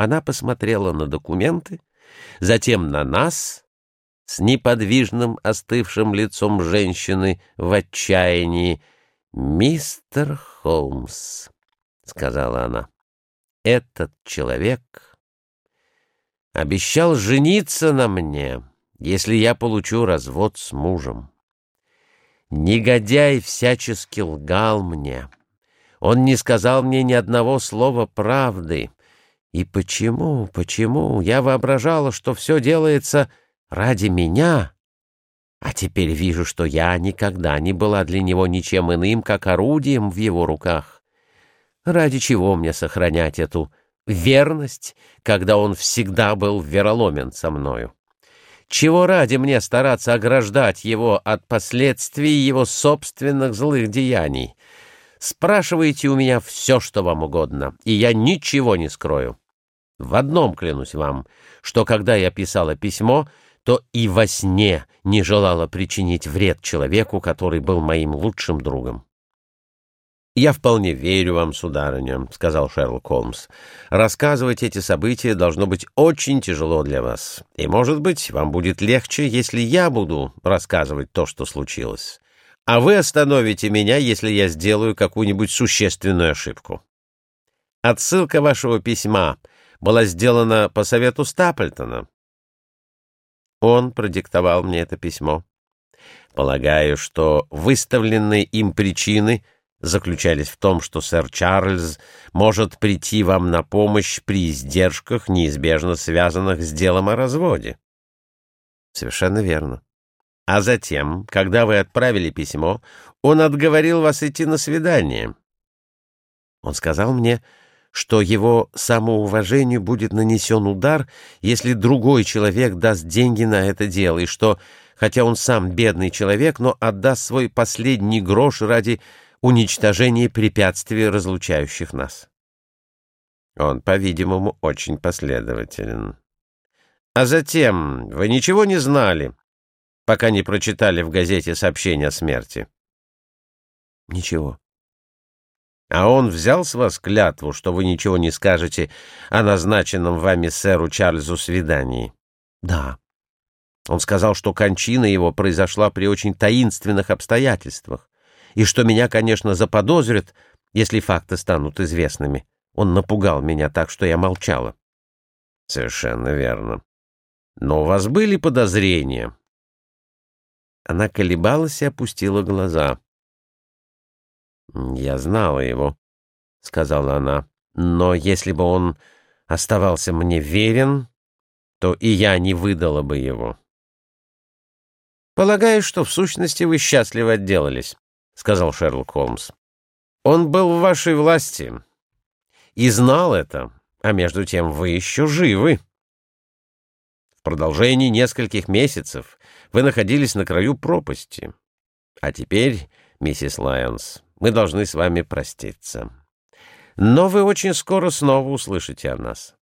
Она посмотрела на документы, затем на нас с неподвижным остывшим лицом женщины в отчаянии. «Мистер Холмс», — сказала она, — «этот человек обещал жениться на мне, если я получу развод с мужем. Негодяй всячески лгал мне». Он не сказал мне ни одного слова правды. И почему, почему я воображала, что все делается ради меня? А теперь вижу, что я никогда не была для него ничем иным, как орудием в его руках. Ради чего мне сохранять эту верность, когда он всегда был вероломен со мною? Чего ради мне стараться ограждать его от последствий его собственных злых деяний? Спрашивайте у меня все, что вам угодно, и я ничего не скрою. В одном клянусь вам, что когда я писала письмо, то и во сне не желала причинить вред человеку, который был моим лучшим другом. «Я вполне верю вам, сударыня», — сказал Шерлок Холмс. «Рассказывать эти события должно быть очень тяжело для вас. И, может быть, вам будет легче, если я буду рассказывать то, что случилось а вы остановите меня, если я сделаю какую-нибудь существенную ошибку. Отсылка вашего письма была сделана по совету Стаплтона. Он продиктовал мне это письмо. Полагаю, что выставленные им причины заключались в том, что сэр Чарльз может прийти вам на помощь при издержках, неизбежно связанных с делом о разводе. Совершенно верно. А затем, когда вы отправили письмо, он отговорил вас идти на свидание. Он сказал мне, что его самоуважению будет нанесен удар, если другой человек даст деньги на это дело, и что, хотя он сам бедный человек, но отдаст свой последний грош ради уничтожения препятствий, разлучающих нас. Он, по-видимому, очень последователен. А затем вы ничего не знали пока не прочитали в газете сообщение о смерти? Ничего. А он взял с вас клятву, что вы ничего не скажете о назначенном вами сэру Чарльзу свидании? Да. Он сказал, что кончина его произошла при очень таинственных обстоятельствах, и что меня, конечно, заподозрят, если факты станут известными. Он напугал меня так, что я молчала. Совершенно верно. Но у вас были подозрения, она колебалась и опустила глаза. «Я знала его», — сказала она, — «но если бы он оставался мне верен, то и я не выдала бы его». «Полагаю, что в сущности вы счастливо отделались», — сказал Шерлок Холмс. «Он был в вашей власти и знал это, а между тем вы еще живы». В продолжении нескольких месяцев вы находились на краю пропасти. А теперь, миссис Лайонс, мы должны с вами проститься. Но вы очень скоро снова услышите о нас.